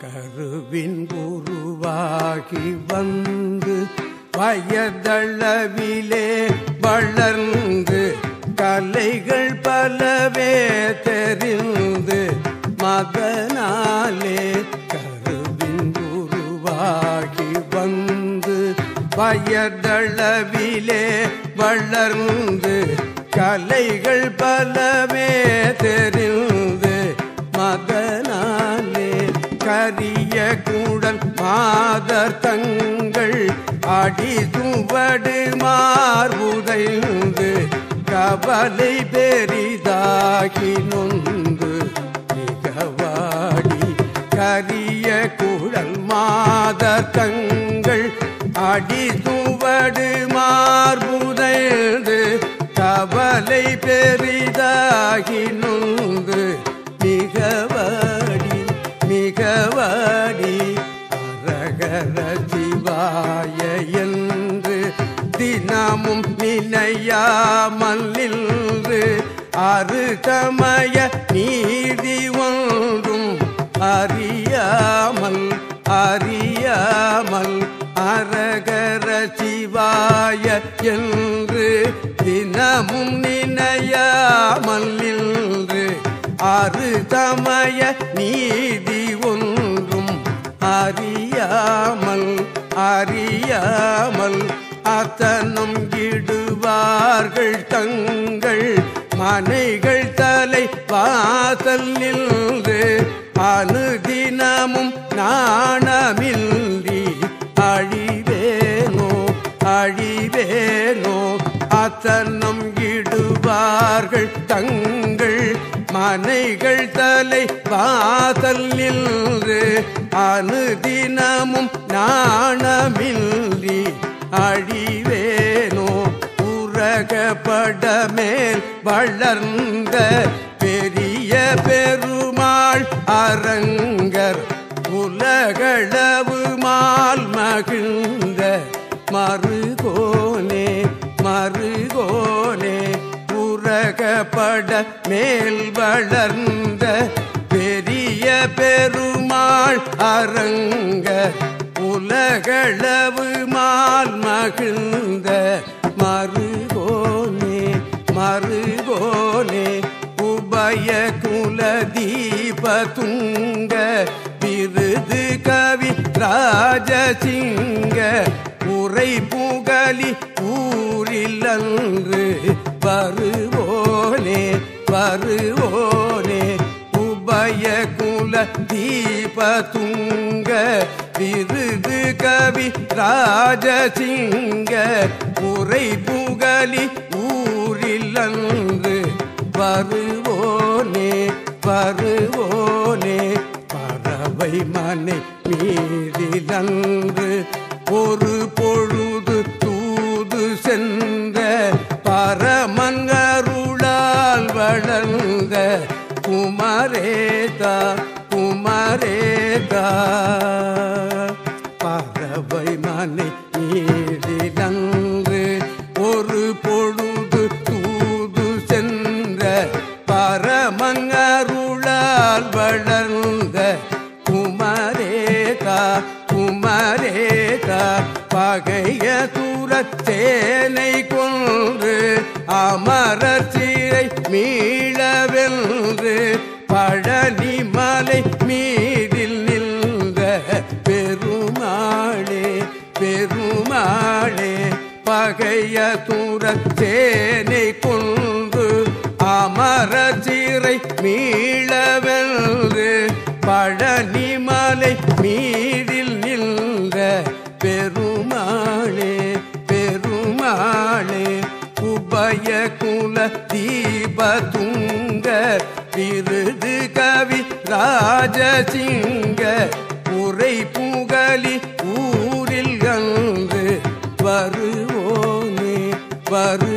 கருவின் உருவாகி வந்து வயதளவிலே வளர்ந்து கலைகள் பலவே தெரிந்து மதனாலே கருவின் உருவாகி வந்து வயதளவிலே வளர்ந்து கலைகள் பலவே தெரிந்து கரிய கூடல் மாதர் தங்கள் அடி துவடு மார்புதைந்து கவலை பெரிதாகி நொந்து மிகவாடி கரிய குழல் மாதர் தங்கள் அடி துவடு மார்புதைந்து கவலை பெரிதாகி நொந்து மிகவாடி நினையாமல் நின்று அருகமய நீதி ஒன்றும் அறியாமல் அறியாமல் அரகர சிவாய என்று தினமும் நினையாமல் நின்று அருதமய நீதி ஒன்றும் அறியாமல் அறியாமல் அத்தனும் இடுவார்கள் தங்கள் மனைகள் தலை வாசல் நின்று அனுதினமும் நாணமில்லி அழிவேனோ அழிவேனோ அத்தனம் இடுவார்கள் தங்கள் மனைகள் தலை வாசல் நின்று அனுதினமும் நாணமில்லி அழிவேனோ உரகப்படமேல் வளர்ந்த பெரிய பெருமாள் அரங்கர் உலகளவு மால் மகிழ்ந்த மறுகோனே மறுகோனே உலகப்பட மேல் வளர்ந்த பெரிய பெருமாள் அரங்க உலகளவு மால் மகிழ்ந்த தீபதுங்க விருது கவி ராஜசிங்க உரை புகலி ஊரில் அன்று வருவோனே வருவோனே. உபய குல தீபதுங்க விருது கவி ராஜசிங்க உரை புகலி ஊரில் அன்று வருவோனே. வருவோனே பறவை மனை மீதிலன்று ஒரு பொழுது தூது சென்ற பரமங்கருளால் வளர்ந்த குமரேதா குமரேதா. பறவை மனை மீதிலன்று அகைய தூரத்தேனை கொன்று அமரர் சீரை மீளவென்று பழனி மலை மீதில் நின்ற பெருமாளே பெருமாளே பகைய தூரத்தேனை கொன்று அமர சீரை மீளவென்று உபய குல தீபதுங்க விருது கவி ராஜசிங்க உரை புகழி ஊரில் அன்று வருவோனே வரு